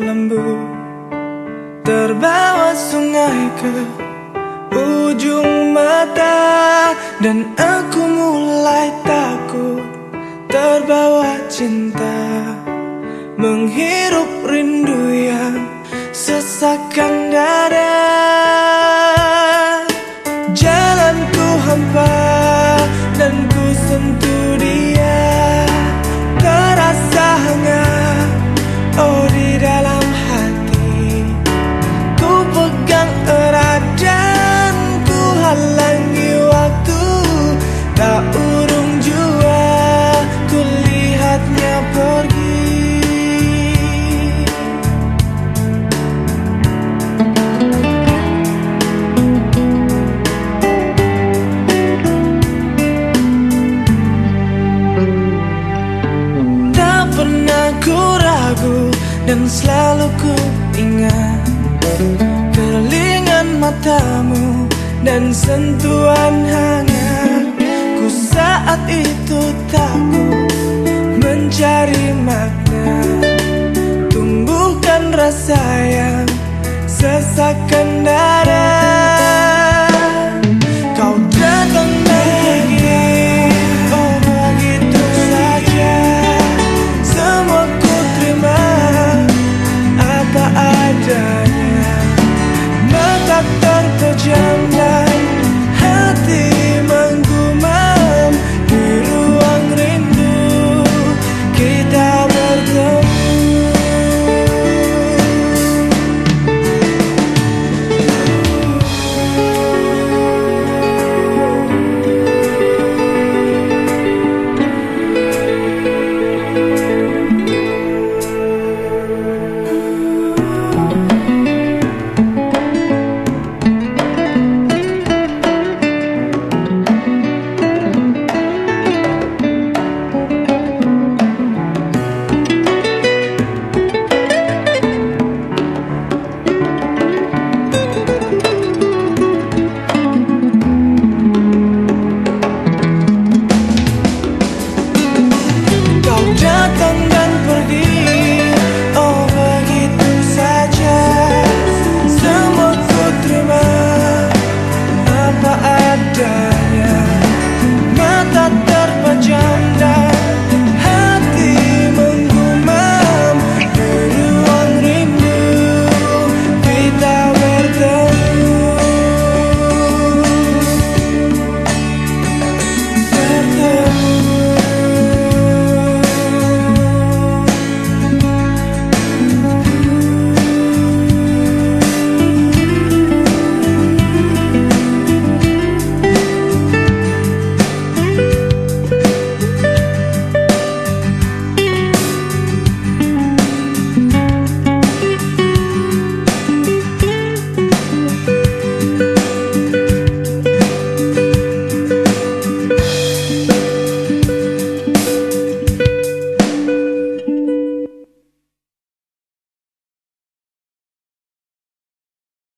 lembu Terbawa sungai ke ujung mata Dan aku mulai takut Terbawa cinta. Menghirup rindu yang sesakkan ragu dan selalu ku ingat. Kelingan matamu dan sentuhan hangat. Ku saat itu takut mencari makna. Tumbuhkan rasa yang sesakkan dada